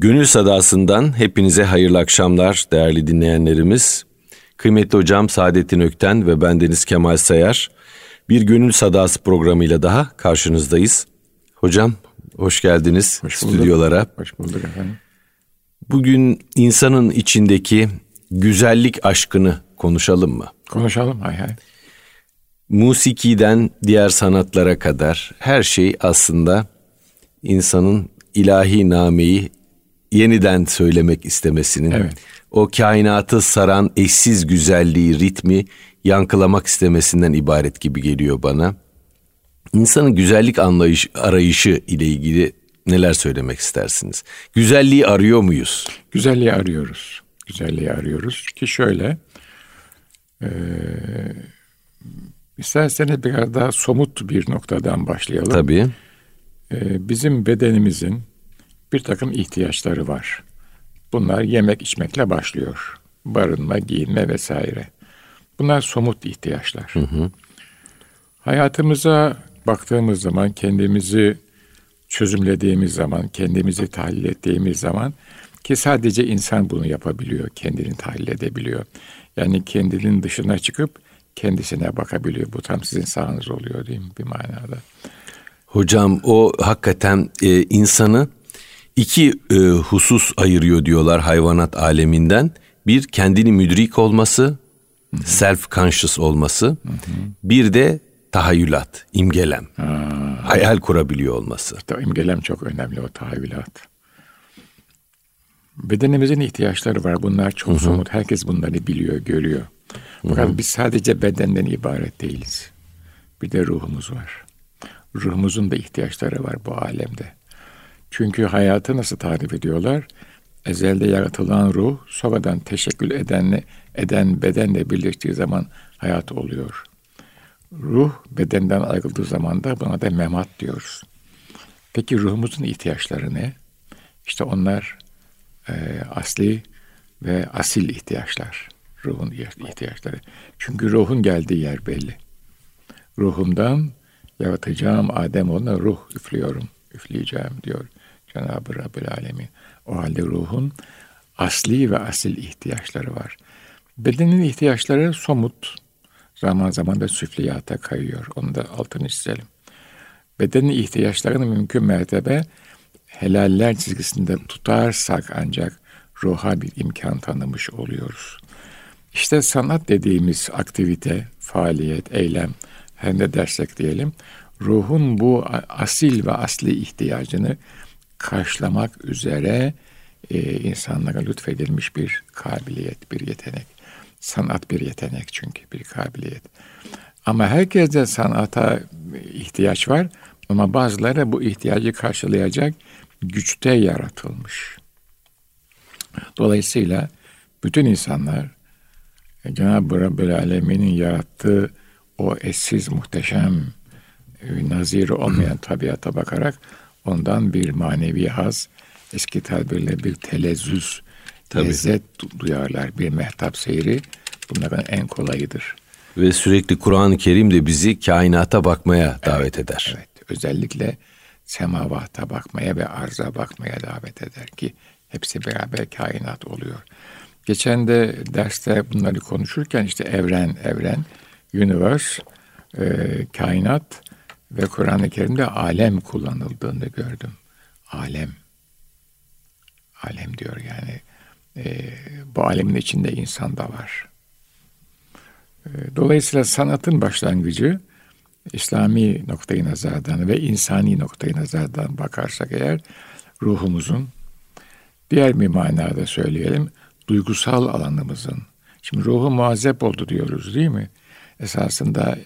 Gönül Sadası'ndan hepinize hayırlı akşamlar değerli dinleyenlerimiz. Kıymetli hocam Saadettin Ökten ve bendeniz Kemal Sayar bir Gönül Sadası programıyla daha karşınızdayız. Hocam hoş geldiniz hoş stüdyolara. Hoş bulduk efendim. Bugün insanın içindeki güzellik aşkını konuşalım mı? Konuşalım hay hay. Musikiden diğer sanatlara kadar her şey aslında insanın ilahi nameyi yeniden söylemek istemesinin, evet. o kainatı saran eşsiz güzelliği, ritmi yankılamak istemesinden ibaret gibi geliyor bana. İnsanın güzellik anlayış arayışı ile ilgili neler söylemek istersiniz? Güzelliği arıyor muyuz? Güzelliği arıyoruz. Güzelliği arıyoruz ki şöyle e, isterseniz biraz daha somut bir noktadan başlayalım. Tabii. E, bizim bedenimizin bir takım ihtiyaçları var. Bunlar yemek içmekle başlıyor. Barınma, giyinme vesaire. Bunlar somut ihtiyaçlar. Hı hı. Hayatımıza baktığımız zaman kendimizi çözümlediğimiz zaman, kendimizi tahlil ettiğimiz zaman ki sadece insan bunu yapabiliyor, kendini tahlil edebiliyor. Yani kendinin dışına çıkıp kendisine bakabiliyor. Bu tam sizin sağınız oluyor değil mi bir manada? Hocam o hakikaten e, insanı iki e, husus ayırıyor diyorlar hayvanat aleminden. Bir kendini müdrik olması, self conscious olması. Hı hı. Bir de tahayyülat, imgelem. Ha. Hayal kurabiliyor olması. İşte imgelem çok önemli o tahayyülat. Bedenimizin ihtiyaçları var. Bunlar çok Hı-hı. somut. Herkes bunları biliyor, görüyor. Fakat Hı-hı. biz sadece bedenden ibaret değiliz. Bir de ruhumuz var. Ruhumuzun da ihtiyaçları var bu alemde. Çünkü hayatı nasıl tarif ediyorlar? Ezelde yaratılan ruh sonradan teşekkül edenle, eden bedenle birleştiği zaman hayat oluyor. Ruh bedenden ayrıldığı zaman da buna da memat diyoruz. Peki ruhumuzun ihtiyaçları ne? İşte onlar e, asli ve asil ihtiyaçlar. Ruhun ihtiyaçları. Çünkü ruhun geldiği yer belli. Ruhumdan yaratacağım Adem ona ruh üflüyorum, üfleyeceğim diyor Cenab-ı Rabbül Alemin. O halde ruhun asli ve asil ihtiyaçları var. Bedenin ihtiyaçları somut, zaman zaman da süfliyata kayıyor. Onu da altını çizelim. Bedenin ihtiyaçlarını mümkün mertebe helaller çizgisinde tutarsak ancak ruha bir imkan tanımış oluyoruz. İşte sanat dediğimiz aktivite, faaliyet, eylem, hem de dersek diyelim, ruhun bu asil ve asli ihtiyacını karşılamak üzere e, insanlara lütfedilmiş bir kabiliyet, bir yetenek. Sanat bir yetenek çünkü, bir kabiliyet. Ama herkeste sanata ihtiyaç var ama bazıları bu ihtiyacı karşılayacak güçte yaratılmış. Dolayısıyla bütün insanlar e, Cenab-ı Rabbül Alemin'in yarattığı o eşsiz, muhteşem, e, naziri olmayan tabiata bakarak ondan bir manevi haz, eski tabirle bir telezzüz, Tabii. lezzet duyarlar. Bir mehtap seyri bunların en kolayıdır. Ve sürekli Kur'an-ı Kerim de bizi kainata bakmaya davet evet, eder. Evet, özellikle semavata bakmaya ve arza bakmaya davet eder ki hepsi beraber kainat oluyor. Geçen de derste bunları konuşurken işte evren, evren, universe, e, kainat ve Kur'an-ı Kerim'de alem kullanıldığını gördüm. Alem. Alem diyor yani. E, bu alemin içinde insan da var. E, dolayısıyla sanatın başlangıcı İslami noktayı nazardan ve insani noktayı nazardan bakarsak eğer ruhumuzun diğer bir manada söyleyelim duygusal alanımızın şimdi ruhu muazzep oldu diyoruz değil mi? Esasında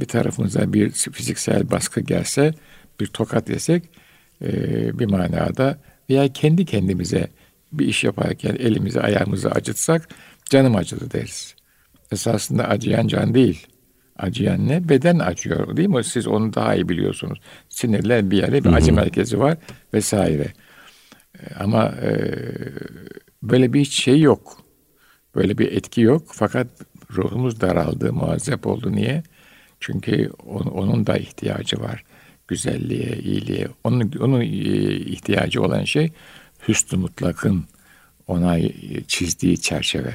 bir tarafımıza bir fiziksel baskı gelse bir tokat yesek e, bir manada veya kendi kendimize bir iş yaparken elimizi ayağımızı acıtsak canım acıdı deriz. Esasında acıyan can değil acıyan ne? Beden acıyor değil mi? Siz onu daha iyi biliyorsunuz. Sinirler bir yerde bir acı merkezi var vesaire. Ee, ama e, böyle bir şey yok. Böyle bir etki yok. Fakat ruhumuz daraldı, muazzep oldu. Niye? Çünkü on, onun da ihtiyacı var. Güzelliğe, iyiliğe. Onun, onun e, ihtiyacı olan şey hüsnü mutlakın ona çizdiği çerçeve.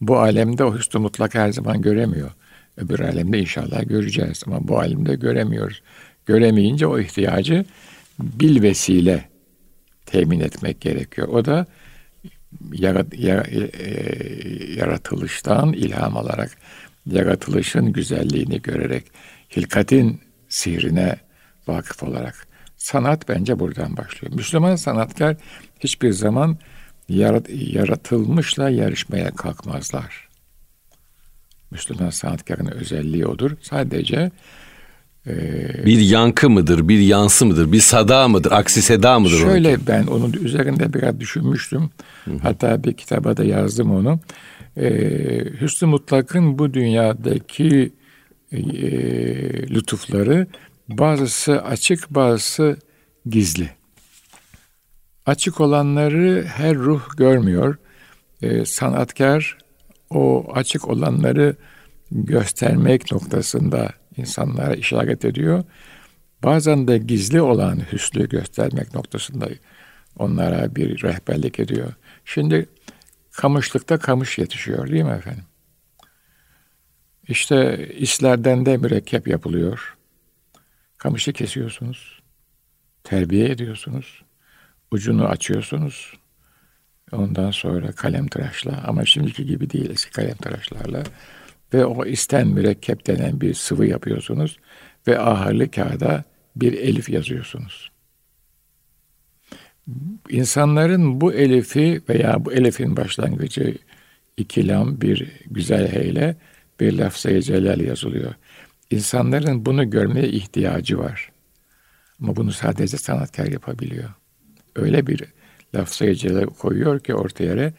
Bu alemde o hüsnü mutlak her zaman göremiyor. Öbür alemde inşallah göreceğiz ama bu alemde göremiyoruz. Göremeyince o ihtiyacı bil vesile temin etmek gerekiyor. O da e, yaratılıştan ilham alarak, yaratılışın güzelliğini görerek, hilkatin sihrine vakıf olarak. Sanat bence buradan başlıyor. Müslüman sanatkar hiçbir zaman yarat, yaratılmışla yarışmaya kalkmazlar. Müslüman sanatkarın özelliği odur. Sadece ee, bir yankı mıdır, bir yansı mıdır, bir sada mıdır, aksi seda mıdır? Şöyle onun? ben onun üzerinde biraz düşünmüştüm. Hı-hı. Hatta bir kitaba da yazdım onu. Ee, Hüsnü Mutlak'ın bu dünyadaki e, lütufları bazısı açık, bazısı gizli. Açık olanları her ruh görmüyor. Ee, sanatkar o açık olanları göstermek noktasında insanlara işaret ediyor. Bazen de gizli olan hüsnü göstermek noktasında onlara bir rehberlik ediyor. Şimdi kamışlıkta kamış yetişiyor değil mi efendim? İşte islerden de mürekkep yapılıyor. Kamışı kesiyorsunuz. Terbiye ediyorsunuz. Ucunu açıyorsunuz. Ondan sonra kalem tıraşla ama şimdiki gibi değil eski kalem tıraşlarla ve o isten mürekkep denen bir sıvı yapıyorsunuz ve ahırlı kağıda bir elif yazıyorsunuz. İnsanların bu elifi veya bu elifin başlangıcı iki lam bir güzel heyle bir lafzaya celal yazılıyor. İnsanların bunu görmeye ihtiyacı var. Ama bunu sadece sanatkar yapabiliyor. Öyle bir lafzaya celal koyuyor ki ortaya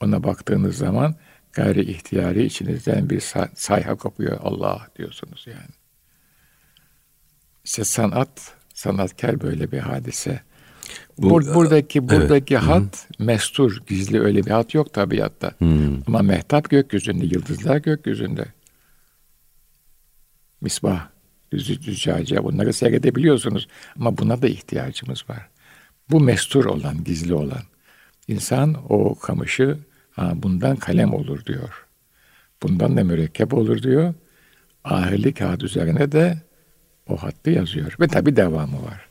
ona baktığınız zaman gayri ihtiyari içinizden bir sayha kopuyor Allah diyorsunuz yani. İşte sanat, sanatkar böyle bir hadise. Bu, Bur, buradaki buradaki evet. hat Hı. mestur, gizli öyle bir hat yok tabiatta. Hı. Ama mehtap gökyüzünde, yıldızlar gökyüzünde. Misbah, züccaciye bunları seyredebiliyorsunuz. Ama buna da ihtiyacımız var. Bu mestur olan, gizli olan. İnsan o kamışı Ha, bundan kalem olur diyor. Bundan da mürekkep olur diyor. Ahirli kağıt üzerine de o hattı yazıyor. Ve tabi devamı var.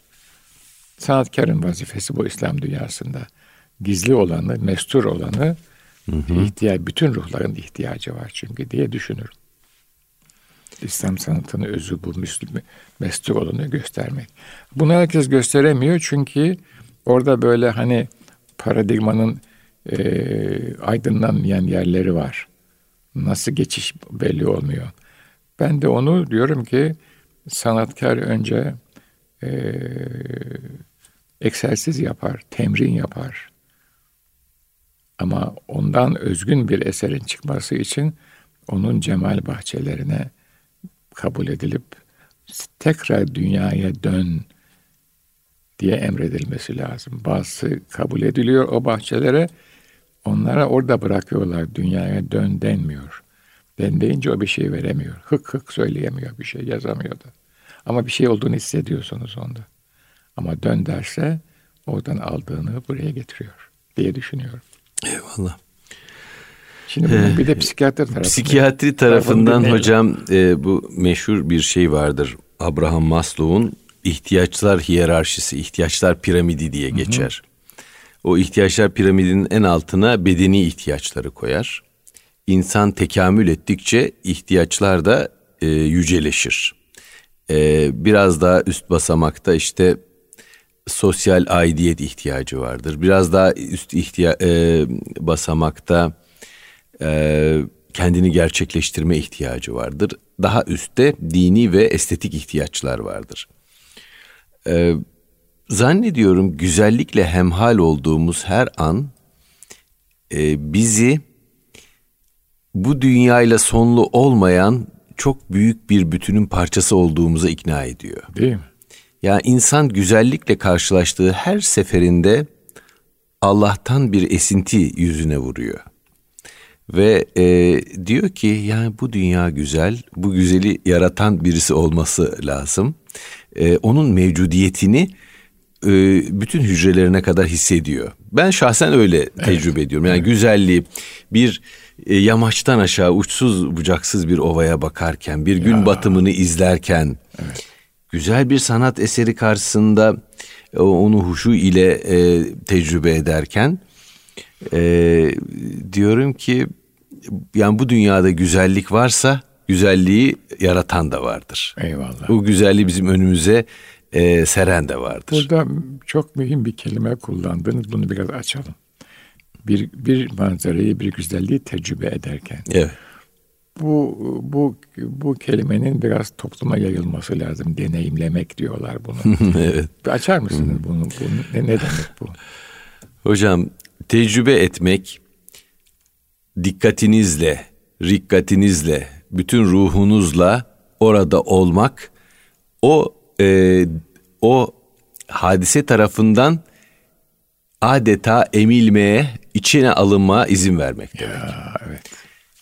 Sanatkarın vazifesi bu İslam dünyasında. Gizli olanı, mestur olanı hı hı. ihtiyaç, bütün ruhların ihtiyacı var çünkü diye düşünürüm. İslam sanatının özü bu Müslüm, mestur olanı göstermek. Bunu herkes gösteremiyor çünkü orada böyle hani paradigmanın e, aydınlanmayan yerleri var. Nasıl geçiş belli olmuyor. Ben de onu diyorum ki sanatkar önce e, egzersiz yapar, temrin yapar. Ama ondan özgün bir eserin çıkması için onun cemal bahçelerine kabul edilip tekrar dünyaya dön diye emredilmesi lazım. Bazısı kabul ediliyor o bahçelere, Onlara orada bırakıyorlar. Dünyaya dön denmiyor. Den deyince o bir şey veremiyor. Hık hık söyleyemiyor bir şey, yazamıyor da. Ama bir şey olduğunu hissediyorsunuz onda. Ama dön derse oradan aldığını buraya getiriyor diye düşünüyorum. Eyvallah. Şimdi bunun ee, bir de psikiyatri tarafından. Psikiyatri tarafından hocam e, bu meşhur bir şey vardır. Abraham Maslow'un ihtiyaçlar hiyerarşisi, ihtiyaçlar piramidi diye geçer. O ihtiyaçlar piramidinin en altına bedeni ihtiyaçları koyar. İnsan tekamül ettikçe ihtiyaçlar da e, yüceleşir. E, biraz daha üst basamakta işte sosyal aidiyet ihtiyacı vardır. Biraz daha üst ihtiya e, basamakta e, kendini gerçekleştirme ihtiyacı vardır. Daha üstte dini ve estetik ihtiyaçlar vardır. E, Zannediyorum güzellikle hemhal olduğumuz her an e, bizi bu dünyayla sonlu olmayan çok büyük bir bütünün parçası olduğumuza ikna ediyor. Değil mi? Ya yani insan güzellikle karşılaştığı her seferinde Allah'tan bir esinti yüzüne vuruyor. Ve e, diyor ki yani bu dünya güzel, bu güzeli yaratan birisi olması lazım. E, onun mevcudiyetini e, bütün hücrelerine kadar hissediyor. Ben şahsen öyle tecrübe ediyorum. Yani güzelliği bir e, yamaçtan aşağı uçsuz bucaksız bir ovaya bakarken, bir gün batımını izlerken, güzel bir sanat eseri karşısında e, onu huşu ile e, tecrübe ederken e, diyorum ki yani bu dünyada güzellik varsa güzelliği yaratan da vardır. Eyvallah. Bu güzelliği bizim önümüze e, seren de vardır. Burada çok mühim bir kelime kullandınız. Bunu biraz açalım. Bir, bir manzarayı, bir güzelliği tecrübe ederken. Evet. Bu, bu, bu kelimenin biraz topluma yayılması lazım. Deneyimlemek diyorlar bunu. evet. Açar mısınız bunu? bunu ne, ne demek bu? Hocam tecrübe etmek dikkatinizle, rikkatinizle, bütün ruhunuzla orada olmak o e, o hadise tarafından adeta emilmeye, içine alınma izin vermek demek. Ya, evet.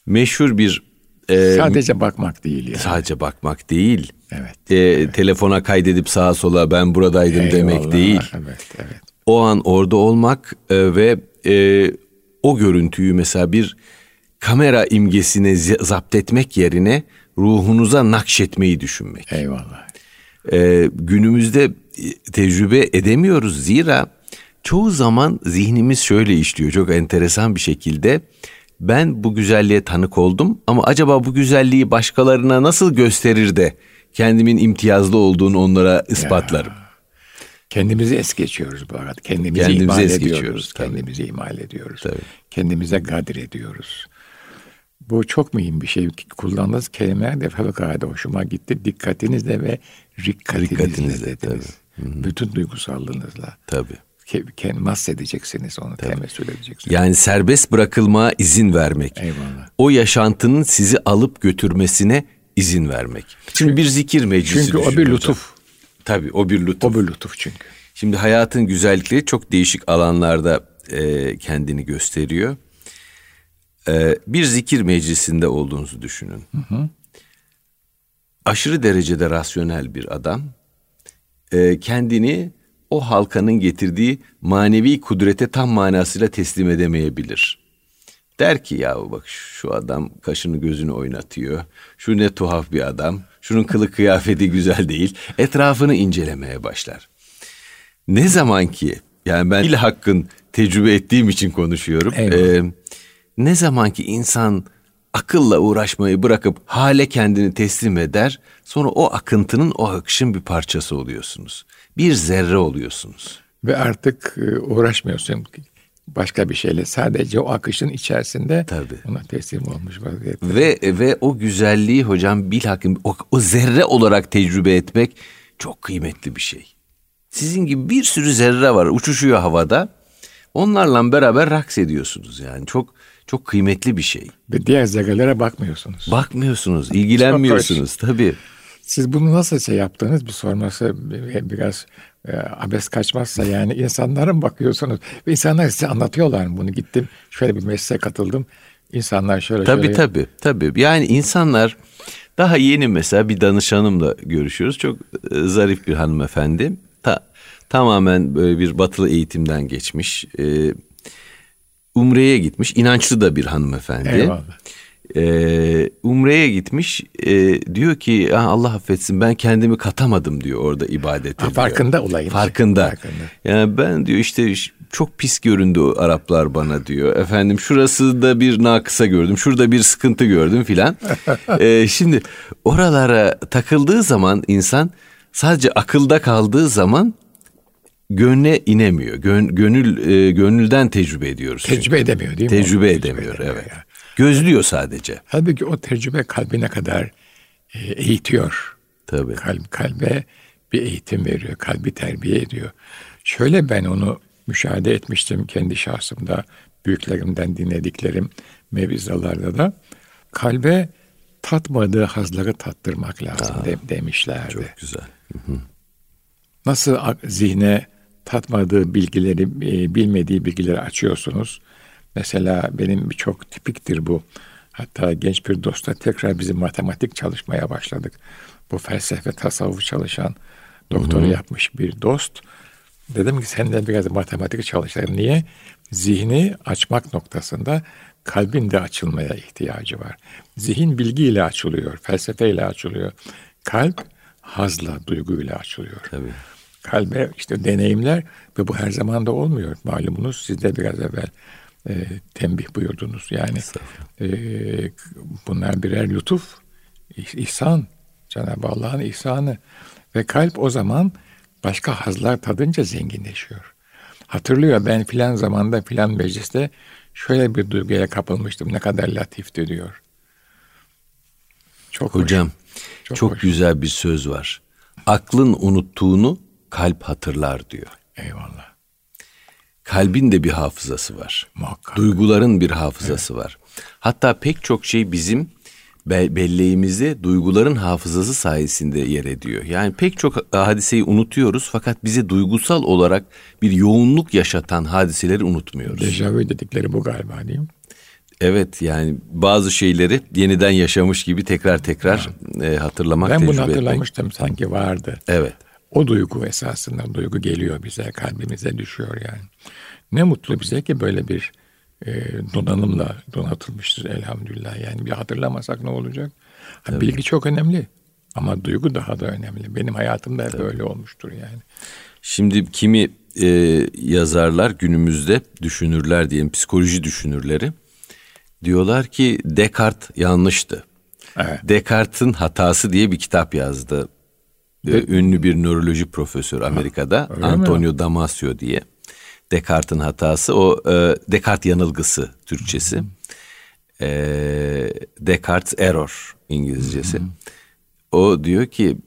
Meşhur bir e, Sadece bakmak değil yani. sadece bakmak değil. Evet. E, telefona kaydedip sağa sola ben buradaydım demek Eyvallah. değil. Evet, evet. O an orada olmak e, ve e, o görüntüyü mesela bir kamera imgesine zapt etmek yerine ruhunuza nakşetmeyi düşünmek. Eyvallah. E, günümüzde tecrübe edemiyoruz. Zira çoğu zaman zihnimiz şöyle işliyor çok enteresan bir şekilde. Ben bu güzelliğe tanık oldum ama acaba bu güzelliği başkalarına nasıl gösterir de kendimin imtiyazlı olduğunu onlara ispatlarım. Kendimizi es geçiyoruz bu arada. Kendimizi Kendimizi ihmal es ediyoruz. geçiyoruz, tabii. Kendimizi ihmal ediyoruz. Tabii. Kendimize gadir ediyoruz. Bu çok mühim bir şey. Kullandığınız kelimeler de fevkalade hoşuma gitti. Dikkatinizle ve rikkatinizle, Rikkatinizle, dediniz. Bütün duygusallığınızla. Tabii. Ke- mahsedeceksiniz onu, temessül edeceksiniz. Yani serbest bırakılmaya izin vermek. Eyvallah. O yaşantının sizi alıp götürmesine izin vermek. Şimdi bir zikir meclisi Çünkü o bir hocam. lütuf. Tabii o bir lütuf. O bir lütuf çünkü. Şimdi hayatın güzellikleri çok değişik alanlarda e, kendini gösteriyor. E, bir zikir meclisinde olduğunuzu düşünün. Aşırı derecede rasyonel bir adam e, kendini o halkanın getirdiği manevi kudrete tam manasıyla teslim edemeyebilir. Der ki ya bak şu adam kaşını gözünü oynatıyor. Şu ne tuhaf bir adam. Şunun kılık kıyafeti güzel değil. Etrafını incelemeye başlar. Ne zaman ki yani ben il hakkın tecrübe ettiğim için konuşuyorum. Eyvallah. Ee, ne zaman ki insan akılla uğraşmayı bırakıp hale kendini teslim eder, sonra o akıntının o akışın bir parçası oluyorsunuz. Bir zerre oluyorsunuz. Ve artık e, uğraşmıyorsun başka bir şeyle. Sadece o akışın içerisinde Tabii. ona teslim olmuş vaziyette. Ve ve o güzelliği hocam bilhakim o, o zerre olarak tecrübe etmek çok kıymetli bir şey. Sizin gibi bir sürü zerre var uçuşuyor havada. Onlarla beraber raks ediyorsunuz yani. Çok çok kıymetli bir şey. Ve diğer zerrelere bakmıyorsunuz. Bakmıyorsunuz, ilgilenmiyorsunuz tabii. Siz bunu nasıl şey yaptınız bir sorması bir- biraz e, abes kaçmazsa yani insanlara mı bakıyorsunuz? Ve insanlar size anlatıyorlar mı bunu? Gittim şöyle bir mesleğe katıldım. İnsanlar şöyle Tabii şöyle. tabii tabii. Yani insanlar daha yeni mesela bir danışanımla görüşüyoruz. Çok e, zarif bir hanımefendi. Ta, tamamen böyle bir batılı eğitimden geçmiş. E, Umre'ye gitmiş. İnançlı da bir hanımefendi. Eyvallah. E, Umre'ye gitmiş. E, diyor ki "Ya Allah affetsin ben kendimi katamadım diyor orada ibadete. Ha, farkında olayın. Farkında. Farkında. Yani ben diyor işte çok pis göründü o Araplar bana diyor. Efendim şurası da bir nakısa gördüm. Şurada bir sıkıntı gördüm filan. Ee, şimdi oralara takıldığı zaman insan sadece akılda kaldığı zaman gönle inemiyor. Gön- gönül e, gönülden tecrübe ediyoruz. çünkü. Tecrübe edemiyor değil mi? Tecrübe Onu edemiyor evet. ya. Gözlüyor sadece. Halbuki o tecrübe kalbine kadar e, eğitiyor. Tabii. Kalp, kalbe bir eğitim veriyor, kalbi terbiye ediyor. Şöyle ben onu müşahede etmiştim kendi şahsımda, büyüklerimden dinlediklerim mevizalarda da. Kalbe tatmadığı hazları tattırmak lazım de- demişlerdi. Çok güzel. Nasıl ak- zihne tatmadığı bilgileri, e, bilmediği bilgileri açıyorsunuz. Mesela benim çok tipiktir bu. Hatta genç bir dostla tekrar bizim matematik çalışmaya başladık. Bu felsefe, tasavvuf çalışan doktoru yapmış bir dost. Dedim ki sen de biraz matematik çalışalım. Niye? Zihni açmak noktasında kalbin de açılmaya ihtiyacı var. Zihin bilgiyle açılıyor, felsefeyle açılıyor. Kalp hazla, duyguyla açılıyor. Tabii. Kalbe işte deneyimler ve bu her zaman da olmuyor. Malumunuz siz de biraz evvel e, tembih buyurdunuz. Yani e, bunlar birer lütuf, ihsan. Cenab-ı Allah'ın ihsanı. Ve kalp o zaman başka hazlar tadınca zenginleşiyor. Hatırlıyor ben filan zamanda filan mecliste şöyle bir duyguya kapılmıştım. Ne kadar latifti diyor. Çok Hocam hoş. çok, çok hoş. güzel bir söz var. Aklın unuttuğunu kalp hatırlar diyor. Eyvallah. Kalbin de bir hafızası var. Muhakkak. Duyguların bir hafızası evet. var. Hatta pek çok şey bizim belleğimizde duyguların hafızası sayesinde yer ediyor. Yani pek çok hadiseyi unutuyoruz fakat bize duygusal olarak bir yoğunluk yaşatan hadiseleri unutmuyoruz. Dejavu dedikleri bu galiba değil mi? Evet yani bazı şeyleri yeniden yaşamış gibi tekrar tekrar evet. e, hatırlamak, Ben bunu hatırlamıştım etmek. sanki vardı. Evet. O duygu esasında duygu geliyor bize, kalbimize düşüyor yani. Ne mutlu bize ki böyle bir e, donanımla donatılmıştır elhamdülillah. Yani bir hatırlamasak ne olacak? Ha, bilgi çok önemli ama duygu daha da önemli. Benim hayatımda hep öyle olmuştur yani. Şimdi kimi e, yazarlar günümüzde düşünürler diyelim psikoloji düşünürleri diyorlar ki Descartes yanlıştı. Evet. Descartes'in hatası diye bir kitap yazdı. De- ünlü bir nöroloji profesörü Amerika'da ha, Antonio mi? Damasio diye. Descartes'in hatası o e, Descartes yanılgısı Türkçesi. E, Descartes error İngilizcesi. O diyor ki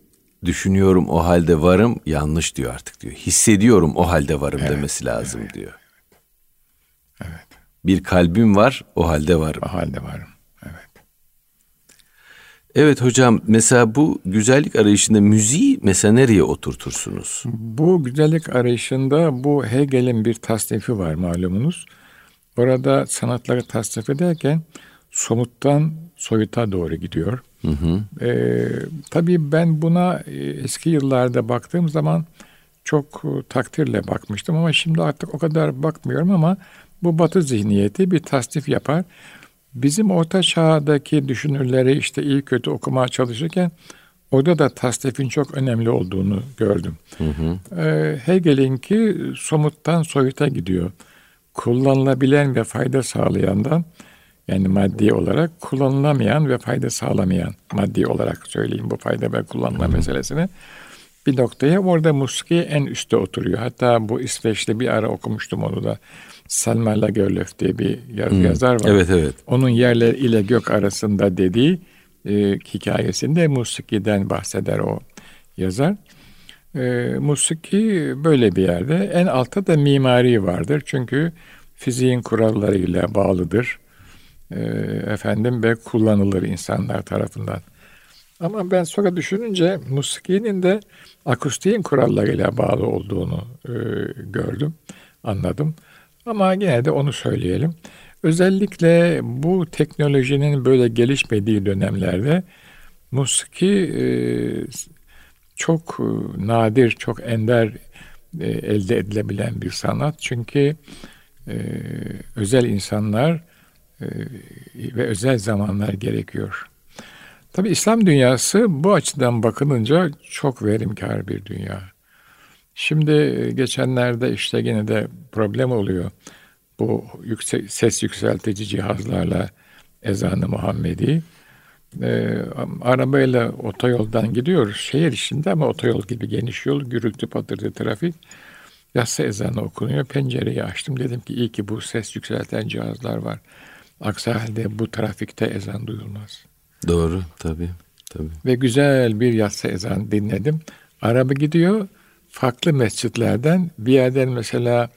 düşünüyorum o halde varım yanlış diyor artık diyor. Hissediyorum o halde varım evet, demesi lazım evet, diyor. Evet. Bir kalbim var o halde varım. O halde varım. Evet hocam mesela bu güzellik arayışında müziği mesela nereye oturtursunuz? Bu güzellik arayışında bu Hegel'in bir tasnifi var malumunuz. Orada sanatları tasnif ederken somuttan soyuta doğru gidiyor. Hı hı. Ee, tabii ben buna e, eski yıllarda baktığım zaman çok e, takdirle bakmıştım ama şimdi artık o kadar bakmıyorum ama bu batı zihniyeti bir tasnif yapar. Bizim orta çağdaki düşünürleri işte iyi kötü okumaya çalışırken orada da tasnifin çok önemli olduğunu gördüm. Hı hı. Ee, Hegel'inki somuttan soyuta gidiyor. Kullanılabilen ve fayda sağlayandan yani maddi olarak kullanılamayan ve fayda sağlamayan maddi olarak söyleyeyim bu fayda ve kullanma hı meselesini bir noktaya orada musiki en üstte oturuyor. Hatta bu İsveç'te bir ara okumuştum onu da. Selma Lagerlöf diye bir hmm. yazar var. Evet evet. Onun yerler ile gök arasında dediği e, hikayesinde musikiden bahseder o yazar. E, musiki böyle bir yerde. En altta da mimari vardır. Çünkü fiziğin kurallarıyla bağlıdır. E, efendim ve kullanılır insanlar tarafından. Ama ben sonra düşününce musikinin de akustiğin kurallarıyla bağlı olduğunu e, gördüm, anladım. Ama yine de onu söyleyelim. Özellikle bu teknolojinin böyle gelişmediği dönemlerde musiki e, çok e, nadir, çok ender e, elde edilebilen bir sanat. Çünkü özel insanlar ve özel zamanlar gerekiyor. Tabi İslam dünyası bu açıdan bakılınca çok verimkar bir dünya. Şimdi e, geçenlerde işte yine de problem oluyor. Bu yüksek, ses yükseltici cihazlarla ezanı Muhammedi. Ee, arabayla otoyoldan gidiyoruz. Şehir içinde ama otoyol gibi geniş yol, gürültü patırtı trafik. Yatsı ezanı okunuyor. Pencereyi açtım. Dedim ki iyi ki bu ses yükselten cihazlar var. Aksi halde bu trafikte ezan duyulmaz. Doğru tabii. tabii. Ve güzel bir yatsı ezan dinledim. Araba gidiyor farklı mescitlerden bir yerden mesela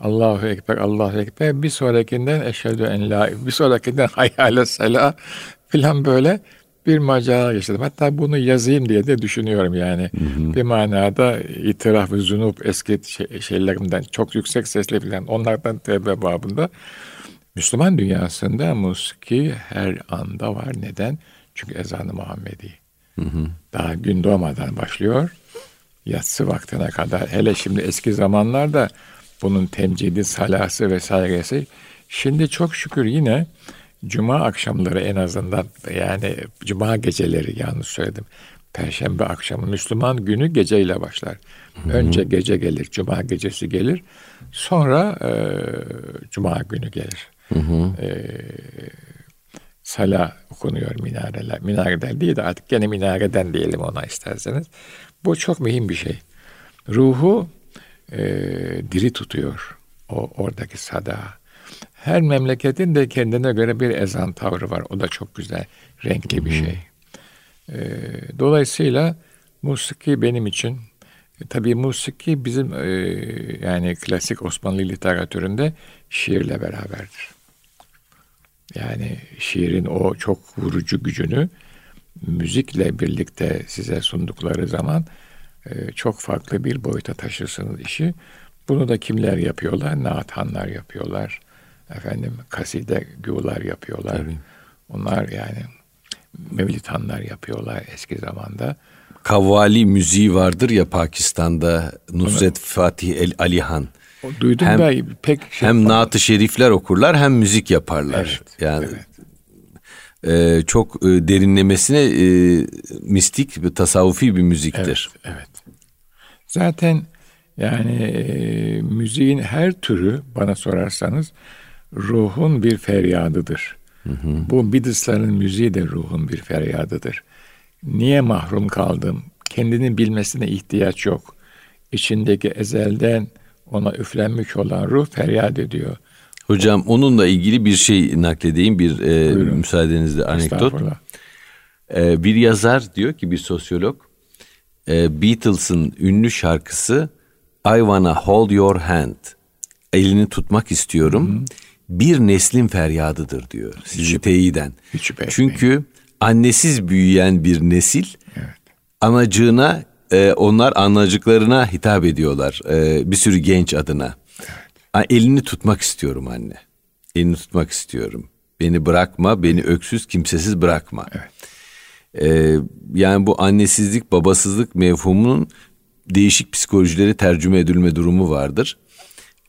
Allahu Ekber, Allahu Ekber, bir sonrakinden eşhedü en la, bir sonrakinden hayyâle selâ filan böyle bir macera yaşadım. Hatta bunu yazayım diye de düşünüyorum yani. Hı hı. Bir manada itiraf ve zunup eski şey, şeylerimden çok yüksek sesle filan onlardan tevbe babında. Müslüman dünyasında musiki her anda var. Neden? Çünkü ezanı Muhammedi. Hı hı. Daha gün doğmadan başlıyor yatsı vaktine kadar hele şimdi eski zamanlarda bunun temcidi, salası vesairesi şimdi çok şükür yine cuma akşamları en azından yani cuma geceleri yanlış söyledim. Perşembe akşamı Müslüman günü geceyle başlar. Hı-hı. Önce gece gelir, cuma gecesi gelir. Sonra e, cuma günü gelir. Hı hı. E, sala okunuyor minareler. Minareden değil de artık gene minareden diyelim ona isterseniz. Bu çok mühim bir şey. Ruhu e, diri tutuyor o oradaki sada. Her memleketin de kendine göre bir ezan tavrı var. O da çok güzel, renkli bir şey. E, dolayısıyla musiki benim için e, tabii musiki bizim e, yani klasik Osmanlı literatüründe şiirle beraberdir. Yani şiirin o çok vurucu gücünü müzikle birlikte size sundukları zaman e, çok farklı bir boyuta taşırsınız işi. Bunu da kimler yapıyorlar? Naathanlar yapıyorlar. Efendim kaside güğular yapıyorlar. Tabii. Onlar yani mevlitanlar yapıyorlar eski zamanda. Kavvali müziği vardır ya Pakistan'da Nusret Onu, Fatih El Alihan. Duydum hem, da pek şey hem naat şerifler okurlar hem müzik yaparlar. Evet, yani evet. E, çok e, derinlemesine e, mistik ve tasavvufi bir müziktir. Evet, evet. Zaten yani e, müziğin her türü bana sorarsanız ruhun bir feryadıdır. Hı hı. Bu Beatles'ların müziği de ruhun bir feryadıdır. Niye mahrum kaldım? Kendini bilmesine ihtiyaç yok. İçindeki ezelden ona üflenmiş olan ruh feryat ediyor. Hocam onunla ilgili bir şey nakledeyim bir e, müsaadenizle anekdot. E, bir yazar diyor ki bir sosyolog e, Beatles'ın ünlü şarkısı I Wanna Hold Your Hand elini tutmak istiyorum. Hı. Bir neslin feryadıdır diyor sizi teyiden. Hiç Çünkü annesiz büyüyen bir nesil evet. anacığına e, onlar anacıklarına hitap ediyorlar e, bir sürü genç adına. Evet. Elini tutmak istiyorum anne. Elini tutmak istiyorum. Beni bırakma, beni öksüz, kimsesiz bırakma. Evet. Ee, yani bu annesizlik, babasızlık mevhumunun değişik psikolojileri tercüme edilme durumu vardır.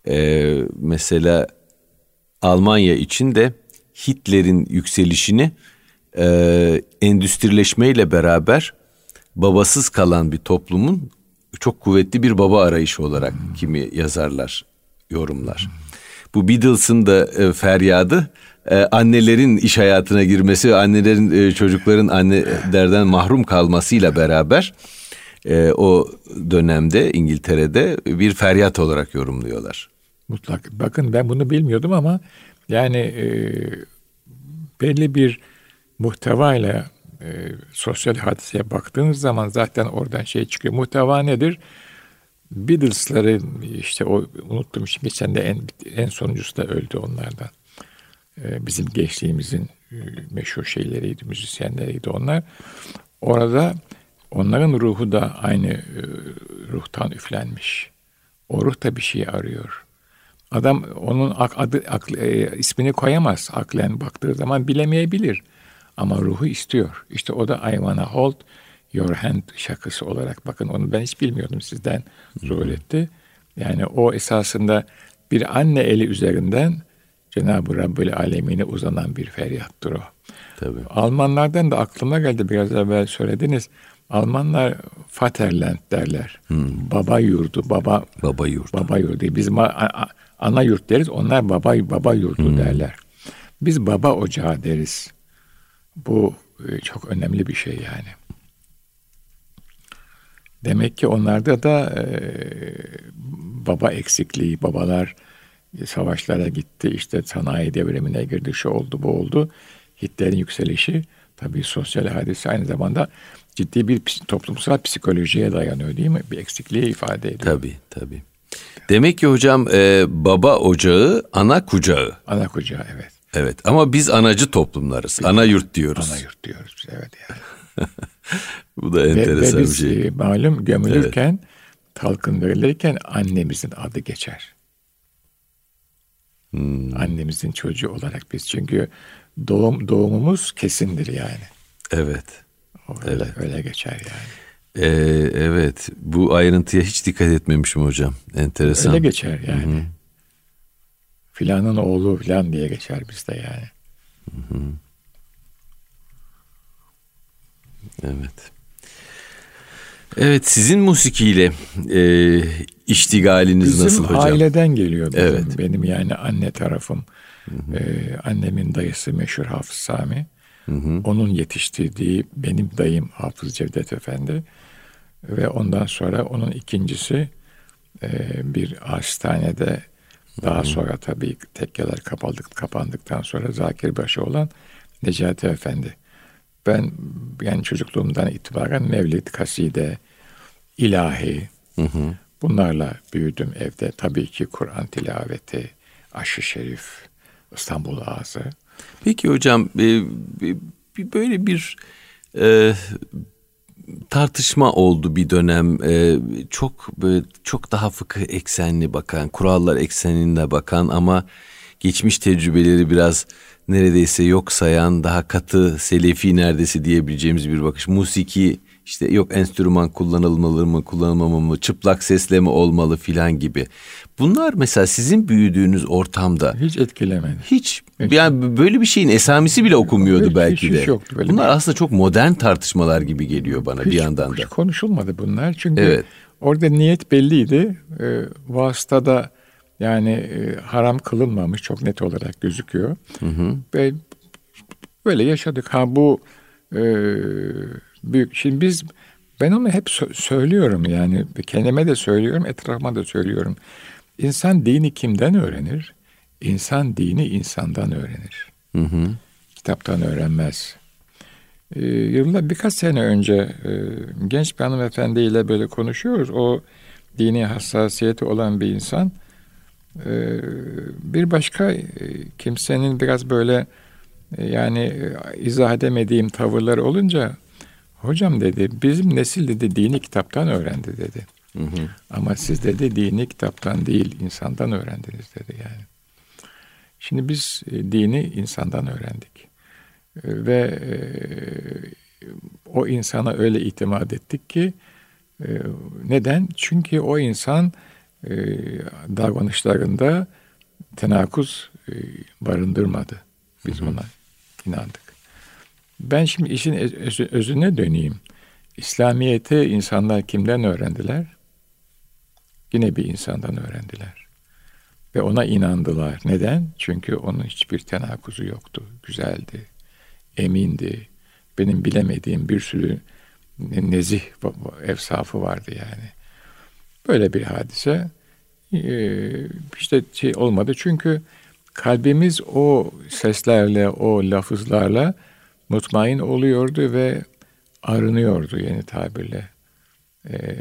Ee, mesela Almanya için de Hitler'in yükselişini e, endüstrileşmeyle beraber babasız kalan bir toplumun çok kuvvetli bir baba arayışı olarak kimi yazarlar yorumlar. Bu Beatles'ın da e, feryadı e, annelerin iş hayatına girmesi, annelerin e, çocukların annelerden mahrum kalmasıyla beraber e, o dönemde İngiltere'de bir feryat olarak yorumluyorlar. Mutlak. Bakın ben bunu bilmiyordum ama yani e, belli bir muhtevayla e, sosyal hadiseye baktığınız zaman zaten oradan şey çıkıyor. Muhteva nedir? Beatles'ları işte o unuttum şimdi geçen de en, en sonuncusu da öldü onlardan. E, bizim gençliğimizin e, meşhur şeyleriydi, müzisyenleriydi onlar. Orada onların ruhu da aynı e, ruhtan üflenmiş. O ruh da bir şey arıyor. Adam onun adı, aklı, e, ismini koyamaz aklen baktığı zaman bilemeyebilir. Ama ruhu istiyor. İşte o da I wanna hold your hand şakası olarak. Bakın onu ben hiç bilmiyordum sizden zuhur etti. Yani o esasında bir anne eli üzerinden Cenab-ı Rabbül Alemine uzanan bir feryattır o. Tabii. Almanlardan da aklıma geldi biraz evvel söylediniz. Almanlar Vaterland derler. Hmm. Baba yurdu, baba baba yurdu. Baba yurdu. Biz ana yurt deriz. Onlar baba baba yurdu hmm. derler. Biz baba ocağı deriz. Bu e, çok önemli bir şey yani. Demek ki onlarda da e, baba eksikliği, babalar savaşlara gitti, işte sanayi devrimine girdi, şu oldu, bu oldu. Hitler'in yükselişi tabii sosyal hadise aynı zamanda ciddi bir toplumsal psikolojiye dayanıyor değil mi? Bir eksikliği ifade ediyor. Tabii, tabii. Demek ki hocam e, baba ocağı, ana kucağı. Ana kucağı evet. Evet ama biz anacı toplumlarız. Ana yurt diyoruz. Ana yurt diyoruz evet yani. Bu da enteresan ve, ve biz, bir şey. E, malum gömülürken evet. talkın verilirken annemizin adı geçer. Hmm. Annemizin çocuğu olarak biz çünkü doğum doğumumuz kesindir yani. Evet. Öyle, evet. öyle geçer yani. Ee, evet bu ayrıntıya hiç dikkat etmemişim hocam. Enteresan. Öyle geçer yani. Hı-hı. Filanın oğlu filan diye geçer bizde yani. Evet. Evet sizin musikiyle e, iştigaliniz Bizim nasıl hocam? aileden geliyor benim, evet. benim yani anne tarafım. E, annemin dayısı meşhur Hafız Sami. Hı hı. Onun yetiştirdiği benim dayım Hafız Cevdet Efendi. Ve ondan sonra onun ikincisi e, bir hastanede daha sonra tabii tekkeler kapandık, kapandıktan sonra Zakirbaşı olan Necati Efendi. Ben yani çocukluğumdan itibaren mevlid, kaside, ilahi hı hı. bunlarla büyüdüm evde. Tabii ki Kur'an tilaveti, aşı şerif, İstanbul ağzı. Peki hocam e, böyle bir e, tartışma oldu bir dönem. E, çok çok daha fıkıh eksenli bakan, kurallar ekseninde bakan ama geçmiş tecrübeleri biraz neredeyse yok sayan, daha katı, selefi neredeyse diyebileceğimiz bir bakış. Musiki işte yok enstrüman kullanılmalı mı, kullanılmamalı mı, çıplak sesle mi olmalı filan gibi. Bunlar mesela sizin büyüdüğünüz ortamda hiç etkilemedi. Hiç, hiç. yani böyle bir şeyin esamisi bile okunmuyordu hiç, belki hiç, de. Hiç yoktu böyle bunlar bir... aslında çok modern tartışmalar gibi geliyor bana hiç, bir yandan da. Hiç konuşulmadı bunlar çünkü evet. orada niyet belliydi. Ee, vasıtada yani e, haram kılınmamış çok net olarak gözüküyor. Hı hı. Ve böyle yaşadık. Ha bu e, büyük. Şimdi biz ben onu hep sö- söylüyorum yani kendime de söylüyorum, etrafıma da söylüyorum. İnsan dini kimden öğrenir? İnsan dini insandan öğrenir. Hı hı. Kitaptan öğrenmez. Ee, yıllar birkaç sene önce e, genç bir hanımefendiyle böyle konuşuyoruz. O dini hassasiyeti olan bir insan ee, bir başka e, kimsenin biraz böyle e, yani e, izah edemediğim tavırları olunca hocam dedi bizim nesil dedi dini kitaptan öğrendi dedi. Hı hı. Ama siz dedi dini kitaptan değil insandan öğrendiniz dedi yani. Şimdi biz dini insandan öğrendik. Ve o insana öyle itimat ettik ki neden? Çünkü o insan e, davranışlarında tenakuz e, barındırmadı. Biz ona inandık. Ben şimdi işin özüne döneyim. İslamiyet'i insanlar kimden öğrendiler? Yine bir insandan öğrendiler. Ve ona inandılar. Neden? Çünkü onun hiçbir tenakuzu yoktu. Güzeldi, emindi. Benim bilemediğim bir sürü nezih efsafı vardı yani. Böyle bir hadise işte şey olmadı. Çünkü kalbimiz o seslerle, o lafızlarla mutmain oluyordu ve arınıyordu yeni tabirle. E,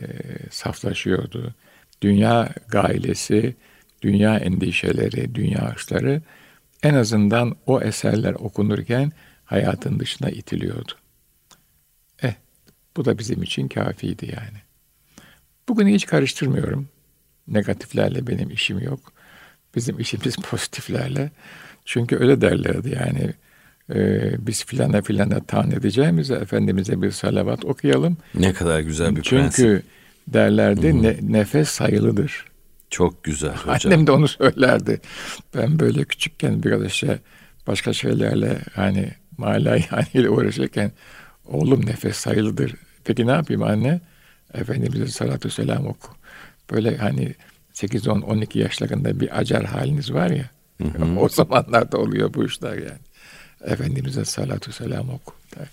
saflaşıyordu. Dünya gailesi, dünya endişeleri, dünya hırsları en azından o eserler okunurken hayatın dışına itiliyordu. Eh, bu da bizim için kafiydi yani. Bugün hiç karıştırmıyorum. Negatiflerle benim işim yok. Bizim işimiz pozitiflerle. Çünkü öyle derlerdi yani. E, biz filana filana tan edeceğimize Efendimiz'e bir salavat okuyalım. Ne kadar güzel bir Çünkü prensip. Çünkü derlerdi ne, nefes sayılıdır. Çok güzel hocam. Annem de onu söylerdi. Ben böyle küçükken biraz işte başka şeylerle hani mala yani uğraşırken oğlum nefes sayılıdır. Peki ne yapayım anne? Efendimiz'e salatu selam oku. Böyle hani 8, 10, 12 yaşlarında bir acar haliniz var ya. Hı hı. o zamanlarda oluyor bu işler yani. Efendimiz'e salatu selam oku der.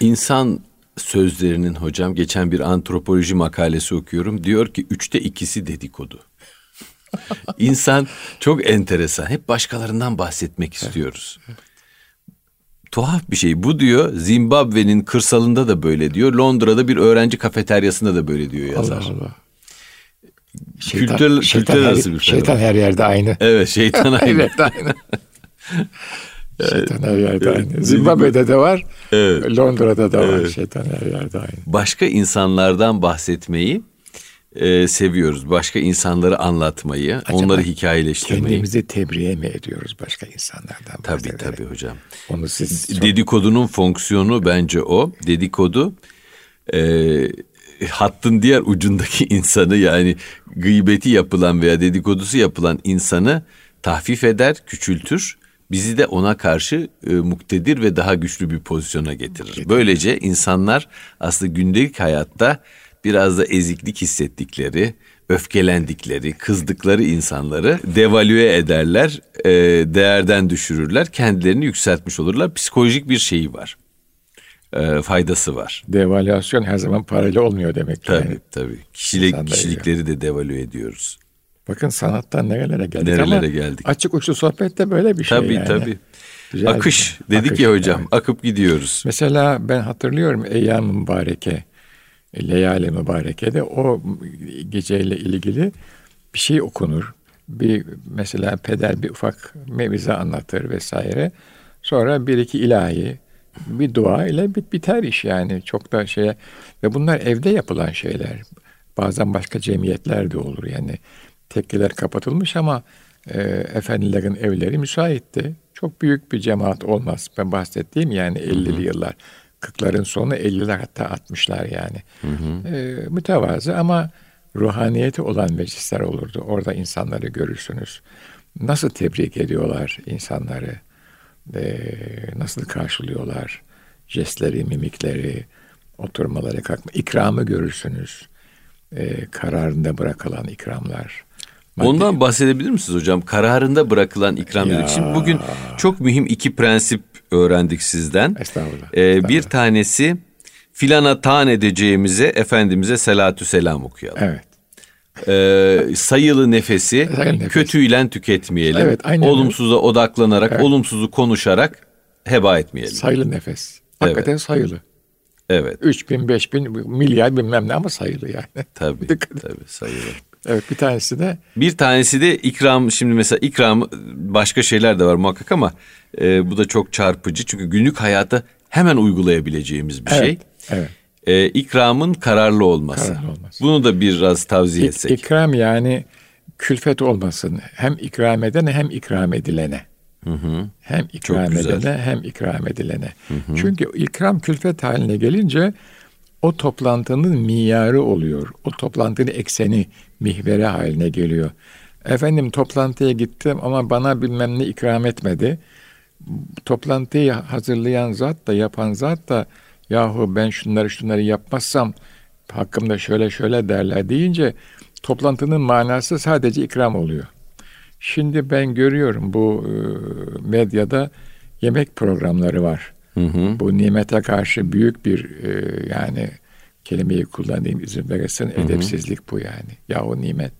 İnsan sözlerinin hocam geçen bir antropoloji makalesi okuyorum. Diyor ki üçte ikisi dedikodu. İnsan çok enteresan. Hep başkalarından bahsetmek istiyoruz. Tuhaf bir şey. Bu diyor Zimbabwe'nin kırsalında da böyle diyor. Londra'da bir öğrenci kafeteryasında da böyle diyor yazar. Allah Allah. Şeytan, kültür, şeytan, kültür arası bir Şeytan her yerde aynı. Evet şeytan aynı. evet aynı. şeytan her yerde aynı. Zimbabwe'de de var. Evet. Londra'da da evet. var. Şeytan her yerde aynı. Başka insanlardan bahsetmeyi e, seviyoruz. Başka insanları anlatmayı, Acaba onları hikayeleştirmeyi. Kendimizi tebriğe mi ediyoruz başka insanlardan? Tabii tabii hocam. Onu siz çok... Dedikodunun fonksiyonu bence o. Dedikodu e, hattın diğer ucundaki insanı yani gıybeti yapılan veya dedikodusu yapılan insanı tahfif eder, küçültür. Bizi de ona karşı e, muktedir ve daha güçlü bir pozisyona getirir. Böylece insanlar aslında gündelik hayatta biraz da eziklik hissettikleri, öfkelendikleri, kızdıkları insanları devalüe ederler, e, değerden düşürürler, kendilerini yükseltmiş olurlar. Psikolojik bir şeyi var, e, faydası var. Devalüasyon her zaman parayla olmuyor demek. Tabii yani. tabii. Kişilik, kişilikleri de devalüe ediyoruz. Bakın sanattan nerelere geldik nerelere ama geldik. açık uçlu sohbette böyle bir şey tabii, yani. Tabii tabii. Akış dedik akış, ya hocam evet. akıp gidiyoruz. Mesela ben hatırlıyorum Eyyam Mübareke Leyali Mübareke'de o geceyle ilgili bir şey okunur. Bir mesela peder bir ufak mevize anlatır vesaire. Sonra bir iki ilahi bir dua ile bit biter iş yani çok da şeye ve bunlar evde yapılan şeyler. Bazen başka cemiyetler de olur yani tekkeler kapatılmış ama e, efendilerin evleri müsaitti. Çok büyük bir cemaat olmaz. Ben bahsettiğim yani 50'li yıllar. 40'ların sonu 50'ler hatta 60'lar yani. Hı hı. E, mütevazı ama ruhaniyeti olan meclisler olurdu. Orada insanları görürsünüz. Nasıl tebrik ediyorlar insanları. E, nasıl karşılıyorlar. Jestleri, mimikleri, oturmaları, kalkma. ikramı görürsünüz. E, kararında bırakılan ikramlar. Maddi. Ondan bahsedebilir misiniz hocam? Kararında bırakılan ikram dedik. Şimdi bugün çok mühim iki prensip öğrendik sizden. Estağfurullah. Ee, Estağfurullah. Bir tanesi filana tan edeceğimize Efendimiz'e selatü selam okuyalım. Evet. Ee, sayılı nefesi Sayılı nefes. kötüyle tüketmeyelim. Evet, aynen Olumsuza öyle. odaklanarak, evet. olumsuzu konuşarak heba etmeyelim. Sayılı nefes. Hakikaten evet. sayılı. Evet. 3 bin, 5 bin, milyar bilmem ne ama sayılı yani. Tabii, tabii sayılı. Evet bir tanesi de. Bir tanesi de ikram şimdi mesela ikram başka şeyler de var muhakkak ama e, bu da çok çarpıcı. Çünkü günlük hayata hemen uygulayabileceğimiz bir evet, şey. Evet. E, ikramın kararlı olması. Kararlı olması. Bunu da biraz tavsiye etsek. İk, ikram yani külfet olmasın. Hem ikram edene hem ikram edilene. Hı hı. Hem ikram edene hem ikram edilene. Hı hı. Çünkü ikram külfet haline gelince o toplantının miyarı oluyor. O toplantının ekseni, mihvere haline geliyor. Efendim toplantıya gittim ama bana bilmem ne ikram etmedi. Toplantıyı hazırlayan zat da yapan zat da yahu ben şunları şunları yapmazsam hakkımda şöyle şöyle derler deyince toplantının manası sadece ikram oluyor. Şimdi ben görüyorum bu e, medyada yemek programları var. Hı hı. Bu nimete karşı büyük bir e, yani kelimeyi kullanayım izin verirsen edepsizlik bu yani. Yahu nimet.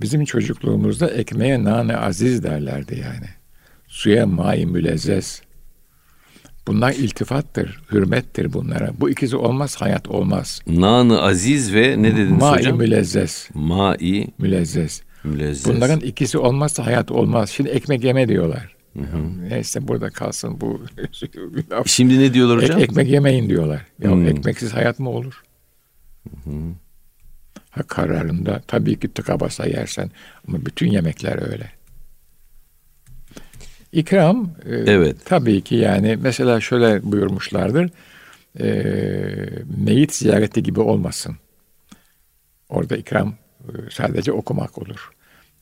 Bizim çocukluğumuzda ekmeğe nane aziz derlerdi yani. Suya mai mülezzez. Bunlar iltifattır, hürmettir bunlara. Bu ikisi olmaz, hayat olmaz. Nanı aziz ve ne dediniz mai hocam? Mai mülezzez. Mai mülezzez. Mülezzez. Bunların ikisi olmazsa hayat olmaz. Şimdi ekmek yeme diyorlar. Hı hı. Neyse burada kalsın bu. Şimdi ne diyorlar hocam? Ek, ekmek yemeyin diyorlar. Ya hmm. ekmeksiz hayat mı olur? Hı hı. Ha kararında tabii ki tıka basa yersen ama bütün yemekler öyle. İkram e, evet. tabii ki yani mesela şöyle buyurmuşlardır. E, meyit ziyareti gibi olmasın. Orada ikram e, sadece okumak olur.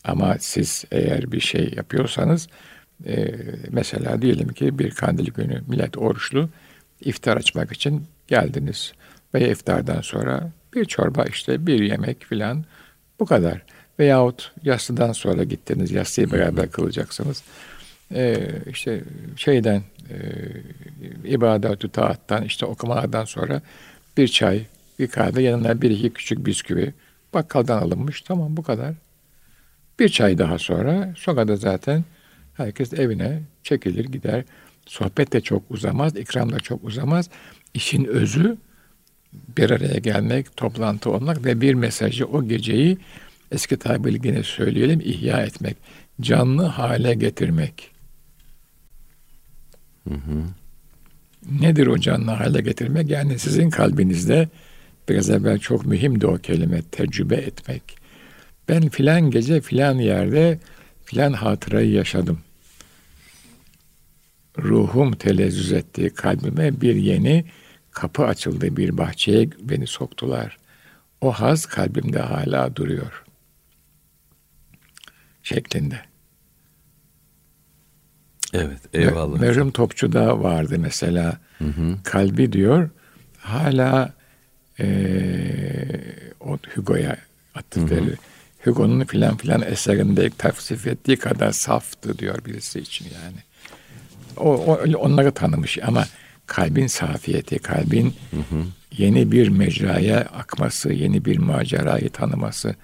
Ama siz eğer bir şey yapıyorsanız e, mesela diyelim ki bir kandil günü millet oruçlu iftar açmak için geldiniz. Ve iftardan sonra bir çorba işte bir yemek filan bu kadar. Veyahut yatsıdan sonra gittiniz yatsıyı beraber kılacaksınız. Ee, işte şeyden e, ibadet-ü taattan işte okumalardan sonra bir çay, bir kahve yanına bir iki küçük bisküvi bakkaldan alınmış. Tamam bu kadar. Bir çay daha sonra sokada zaten herkes evine çekilir gider. Sohbet de çok uzamaz, ikram da çok uzamaz. İşin özü bir araya gelmek, toplantı olmak ve bir mesajı o geceyi eski yine söyleyelim ihya etmek. Canlı hale getirmek. Hı hı. Nedir o canlı hale getirmek? Yani sizin kalbinizde biraz evvel çok mühimdi o kelime tecrübe etmek. Ben filan gece filan yerde filan hatırayı yaşadım. Ruhum telezzüz etti kalbime bir yeni kapı açıldı bir bahçeye beni soktular. O haz kalbimde hala duruyor. Şeklinde. Evet, eyvallah. Meryem Topçu'da vardı mesela. Hı hı. Kalbi diyor hala e, o Hugo'ya verilir. Hugo'nun filan filan eserinde tavsif ettiği kadar saftı diyor birisi için yani. O, o onları tanımış ama kalbin safiyeti, kalbin hı hı. yeni bir mecraya akması, yeni bir macerayı tanıması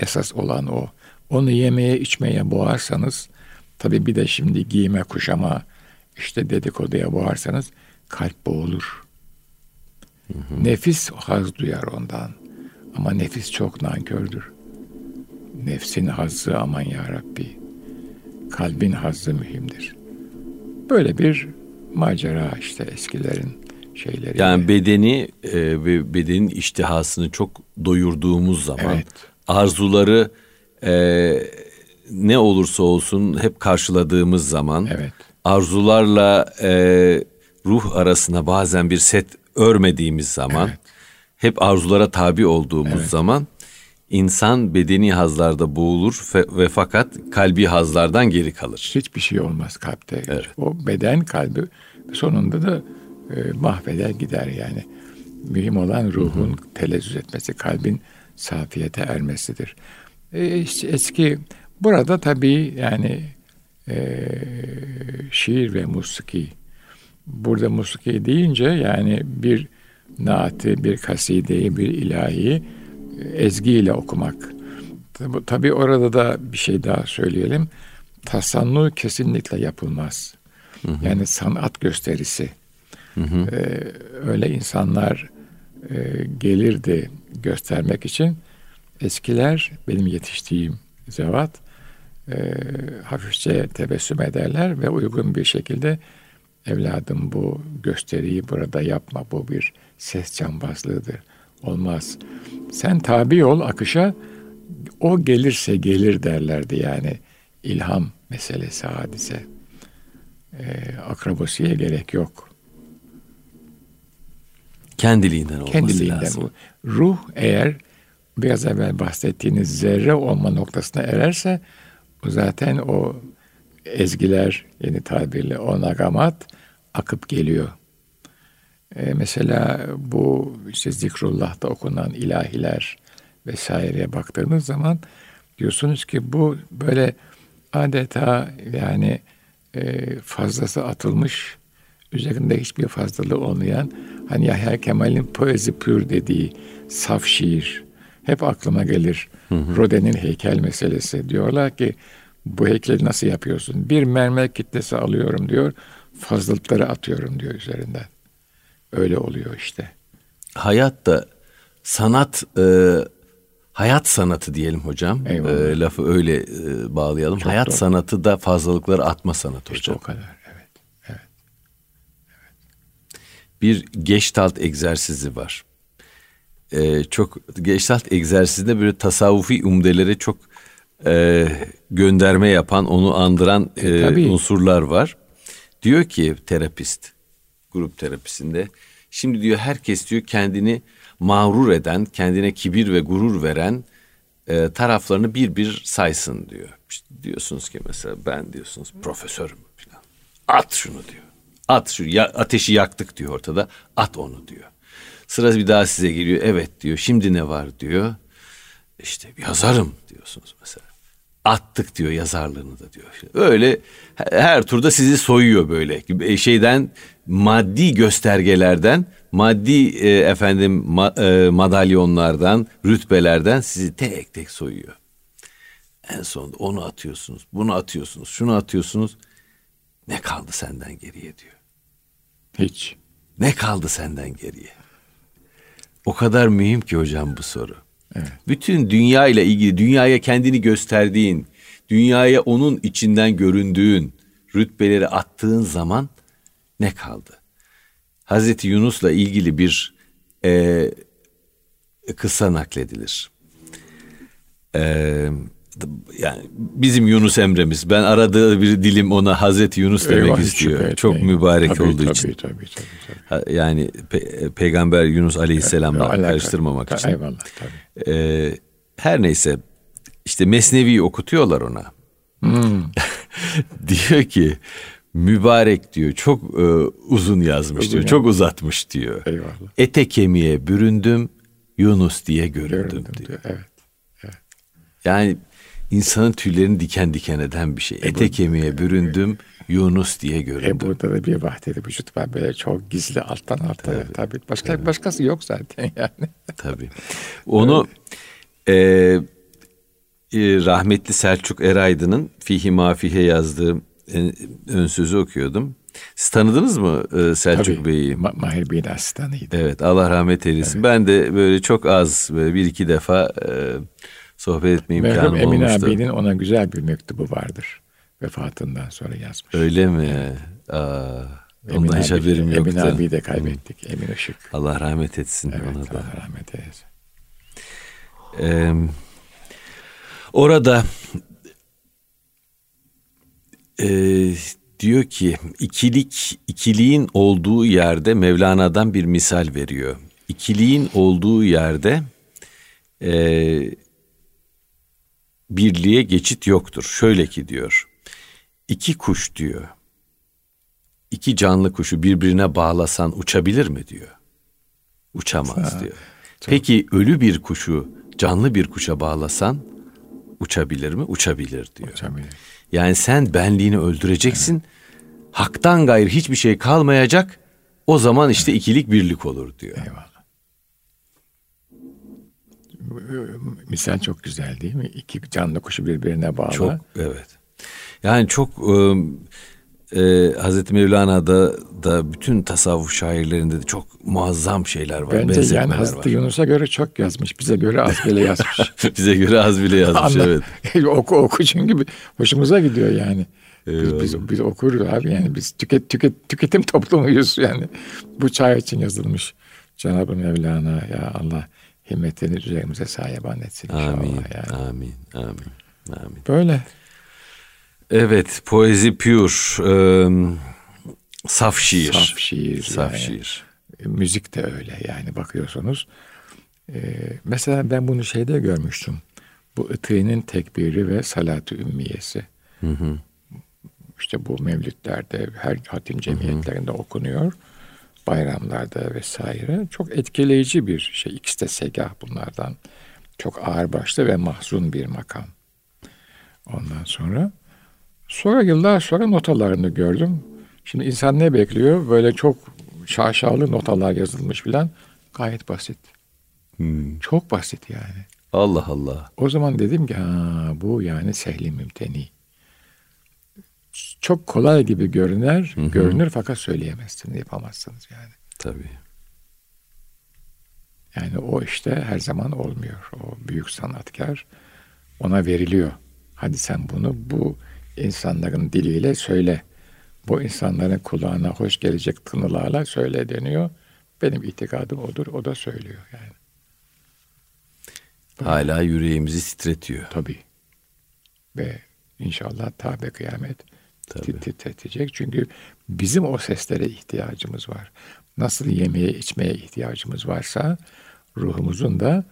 esas olan o. Onu yemeye içmeye boğarsanız, tabi bir de şimdi giyime kuşama, işte dedikoduya boğarsanız kalp boğulur. Hı hı. Nefis haz duyar ondan. Ama nefis çok nankördür. Nefsin hazzı aman ya Rabbi. Kalbin hazzı mühimdir. Böyle bir macera işte eskilerin şeyleri. Yani bedeni e, ve bedenin iştihasını çok doyurduğumuz zaman evet. arzuları e, ne olursa olsun hep karşıladığımız zaman evet. arzularla e, ruh arasına bazen bir set örmediğimiz zaman evet. hep arzulara tabi olduğumuz evet. zaman insan bedeni hazlarda boğulur ve, ve fakat kalbi hazlardan geri kalır. Hiçbir şey olmaz kalpte. Evet. O beden kalbi sonunda da e, mahveder gider yani. Mühim olan ruhun hı hı. telezzüz etmesi, kalbin safiyete ermesidir. E, eski burada tabii yani e, şiir ve musiki burada musiki deyince yani bir naati, bir kasideyi, bir ilahi ezgiyle okumak. Tabii orada da bir şey daha söyleyelim. Tasannu kesinlikle yapılmaz. Hı hı. Yani sanat gösterisi. Hı hı. Ee, öyle insanlar e, gelirdi göstermek için. Eskiler benim yetiştiğim zevat e, hafifçe tebessüm ederler ve uygun bir şekilde evladım bu gösteriyi burada yapma bu bir ses cambazlığıdır olmaz. Sen tabi ol akışa, o gelirse gelir derlerdi yani ilham meselesi hadise. Ee, akrabasiye gerek yok. Kendiliğinden olması Kendiliğinden lazım. Ruh eğer biraz evvel bahsettiğiniz zerre olma noktasına ererse o zaten o ezgiler yeni tabirle o nagamat akıp geliyor. E, mesela bu işte zikrullah'ta okunan ilahiler vesaireye baktığınız zaman diyorsunuz ki bu böyle adeta yani e, fazlası atılmış üzerinde hiçbir fazlalığı olmayan hani Yahya Kemal'in poezi pür dediği saf şiir hep aklıma gelir. Rodin'in heykel meselesi. Diyorlar ki bu heykeli nasıl yapıyorsun? Bir mermer kitlesi alıyorum diyor. Fazlalıkları atıyorum diyor üzerinden. Öyle oluyor işte. Hayat da sanat e, hayat sanatı diyelim hocam. E, lafı öyle e, bağlayalım. Çok hayat doğru. sanatı da fazlalıkları atma sanatı işte hocam. o kadar. Evet. Evet. evet. Bir geçtalt egzersizi var. E, çok geçtalt egzersizinde böyle tasavvufi umdelere çok e, gönderme yapan, onu andıran e, e, unsurlar var. Diyor ki terapist grup terapisinde. Şimdi diyor herkes diyor kendini mağrur eden, kendine kibir ve gurur veren e, taraflarını bir bir saysın diyor. İşte diyorsunuz ki mesela ben diyorsunuz profesörüm falan. At şunu diyor. At şu ya, ateşi yaktık diyor ortada. At onu diyor. Sırası bir daha size geliyor. Evet diyor. Şimdi ne var diyor. İşte yazarım diyorsunuz mesela attık diyor yazarlığını da diyor. Öyle her turda sizi soyuyor böyle e, şeyden maddi göstergelerden, maddi e, efendim ma, e, madalyonlardan, rütbelerden sizi tek tek soyuyor. En sonunda onu atıyorsunuz, bunu atıyorsunuz, şunu atıyorsunuz. Ne kaldı senden geriye diyor. Hiç. Ne kaldı senden geriye? O kadar mühim ki hocam bu soru. Evet. Bütün dünya ile ilgili, dünyaya kendini gösterdiğin, dünyaya onun içinden göründüğün rütbeleri attığın zaman ne kaldı? Hazreti Yunus'la ilgili bir e, kısa nakledilir. E, yani bizim Yunus Emre'miz. Ben aradığı bir dilim ona Hazreti Yunus demek Eyvah, istiyor. Çok mübarek tabii, olduğu tabii, için. Tabii tabii tabii. Yani pe- peygamber Yunus Aleyhisselam'la evet, karıştırmamak için. Eyvallah tabii. Ee, her neyse işte Mesnevi okutuyorlar ona. Hmm. diyor ki mübarek diyor çok e, uzun yazmış uzun diyor. Yani. Çok uzatmış diyor. Eyvallah. Ete kemiğe büründüm Yunus diye göründüm, göründüm diyor. diyor. Evet. evet. Yani insanın tüylerini diken diken eden bir şey. E Ete kemiğe büründüm Yunus diye göründüm. E burada da bir vahdeti vücut var böyle çok gizli alttan alta. Tabii. tabii. Başka tabii. başkası yok zaten yani. Tabii. Onu e, e, rahmetli Selçuk Eraydın'ın Fihi Mafihe yazdığı ön sözü okuyordum. Siz tanıdınız mı e, Selçuk Tabii, Bey'i? Ma- Mahir Bey'in asistanıydı. Evet Allah rahmet eylesin. Evet. Ben de böyle çok az böyle bir iki defa e, sohbet etme imkanım Merhum Emin olmuştu. abinin ona güzel bir mektubu vardır. Vefatından sonra yazmış. Öyle mi? Evet. Aa, Emin ondan hiç haberim yoktu. Emin abiyi de kaybettik. Hı. Emin Işık. Allah rahmet etsin evet, ona da. Allah rahmet eylesin. Ee, orada e, diyor ki ikilik ikiliğin olduğu yerde Mevlana'dan bir misal veriyor. İkiliğin olduğu yerde e, birliğe geçit yoktur. Şöyle ki diyor. İki kuş diyor. İki canlı kuşu birbirine bağlasan uçabilir mi diyor. Uçamaz ha, diyor. Çok... Peki ölü bir kuşu canlı bir kuşa bağlasan uçabilir mi? Uçabilir diyor. Uçabilir. Yani sen benliğini öldüreceksin. Evet. Haktan gayrı hiçbir şey kalmayacak. O zaman işte ikilik birlik olur diyor. Eyvallah. Misal çok güzel değil mi? İki canlı kuşu birbirine bağlı. Çok evet. Yani çok e, Hazreti Mevlana'da da bütün tasavvuf şairlerinde de çok muazzam şeyler var. Bence yani Hazreti Yunus'a göre çok yazmış. Bize göre az bile yazmış. Bize göre az bile yazmış evet. oku oku çünkü hoşumuza gidiyor yani. Biz, biz, biz okuruz abi yani biz tüket, tüket, tüketim toplumuyuz yani. Bu çay için yazılmış. Cenab-ı Mevlana ya Allah himmetini üzerimize sahiban etsin inşallah. Amin, yani. amin, amin, amin. Böyle. Evet, poezi pure, e, saf şiir. Saf şiir. Saf yani. şiir. Müzik de öyle yani bakıyorsunuz. E, mesela ben bunu şeyde görmüştüm. Bu ıtığının tekbiri ve salatı ümmiyesi. Hı hı. İşte bu mevlütlerde, her hatim cemiyetlerinde hı hı. okunuyor. Bayramlarda vesaire. Çok etkileyici bir şey. İkisi de segah bunlardan. Çok ağır başlı ve mahzun bir makam. Ondan sonra Sonra yıllar sonra notalarını gördüm. Şimdi insan ne bekliyor? Böyle çok şaşalı notalar yazılmış filan. Gayet basit. Hmm. Çok basit yani. Allah Allah. O zaman dedim ki ha, bu yani sehli mümteni. Çok kolay gibi görünür, hı hı. görünür fakat söyleyemezsiniz, yapamazsınız yani. Tabii. Yani o işte her zaman olmuyor. O büyük sanatkar ona veriliyor. Hadi sen bunu bu insanların diliyle söyle. Bu insanların kulağına hoş gelecek tınılarla söyle deniyor. Benim itikadım odur. O da söylüyor yani. Hala yüreğimizi titretiyor. Tabii. Ve inşallah tabi kıyamet Tabii. titretecek. Çünkü bizim o seslere ihtiyacımız var. Nasıl yemeye içmeye ihtiyacımız varsa ruhumuzun da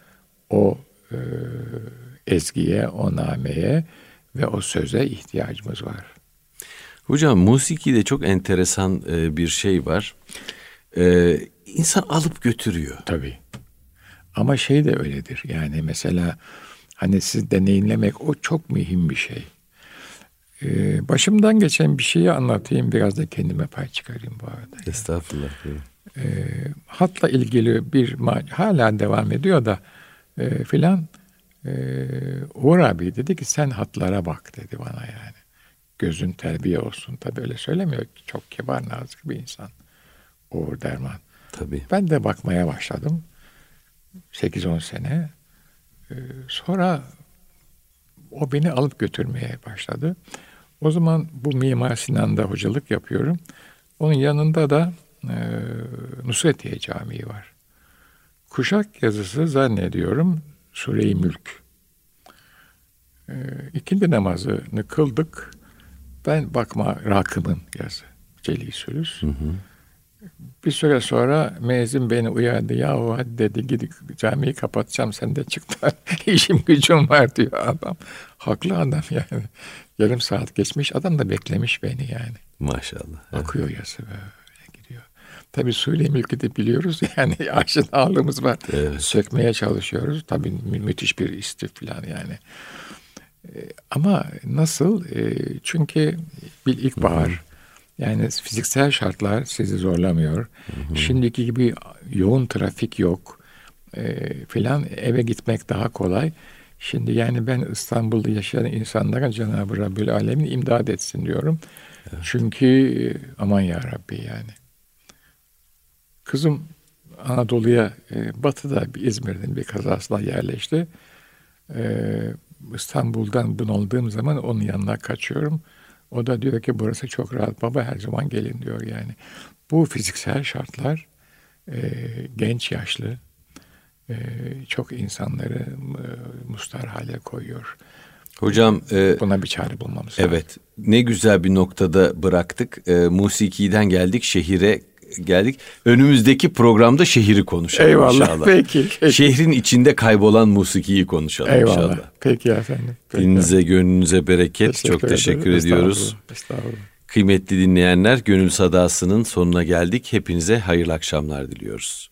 o e, ezgiye, o nameye, ve o söze ihtiyacımız var. Hocam musikide çok enteresan e, bir şey var. E, insan alıp götürüyor. Tabii. Ama şey de öyledir. Yani mesela hani siz deneyimlemek o çok mühim bir şey. Ee, başımdan geçen bir şeyi anlatayım. Biraz da kendime pay çıkarayım bu arada. Estağfurullah. Ee, hatla ilgili bir hala devam ediyor da e, filan ee, Uğur abi dedi ki sen hatlara bak dedi bana yani. Gözün terbiye olsun. Tabi öyle söylemiyor. Çok kibar nazik bir insan. Uğur Derman. Tabii. Ben de bakmaya başladım. 8-10 sene. Ee, sonra o beni alıp götürmeye başladı. O zaman bu Mimar Sinan'da hocalık yapıyorum. Onun yanında da e, Nusretiye Camii var. Kuşak yazısı zannediyorum Sure-i Mülk. E, ikindi namazını kıldık. Ben bakma rakımın yazı. Celi Sülüs. Hı hı. Bir süre sonra mezun beni uyardı. Yahu hadi dedi gidip camiyi kapatacağım sen de çık da işim gücüm var diyor adam. Haklı adam yani. Yarım saat geçmiş adam da beklemiş beni yani. Maşallah. Okuyor yazı böyle. Tabii suyla mülkü de biliyoruz yani aşinalığımız var. Evet. Sökmeye çalışıyoruz. Tabii mü- müthiş bir istif falan yani. Ee, ama nasıl? Ee, çünkü bir ilkbahar. Hı-hı yani fiziksel şartlar sizi zorlamıyor. Hı hı. Şimdiki gibi yoğun trafik yok e, filan eve gitmek daha kolay. Şimdi yani ben İstanbul'da yaşayan insanlara Cenab-ı Rabbül Alemin imdad etsin diyorum. Evet. Çünkü e, aman ya Rabbi yani. Kızım Anadolu'ya e, batıda bir İzmir'den bir kazasla yerleşti. E, İstanbul'dan bunaldığım zaman onun yanına kaçıyorum. O da diyor ki burası çok rahat baba her zaman gelin diyor yani. Bu fiziksel şartlar e, genç yaşlı e, çok insanları e, mustar hale koyuyor. Hocam e, buna bir çare bulmamız lazım. Evet. Ne güzel bir noktada bıraktık. E, musikiden geldik şehire geldik. Önümüzdeki programda şehri konuşalım Eyvallah, inşallah. Peki, peki. Şehrin içinde kaybolan musikiyi konuşalım Eyvallah. inşallah. Peki efendim. Peki. Dilinize, gönlünüze bereket. Teşekkür Çok teşekkür ederim. ediyoruz. Estağfurullah. Estağfurullah. Kıymetli dinleyenler, Gönül Sadası'nın sonuna geldik. Hepinize hayırlı akşamlar diliyoruz.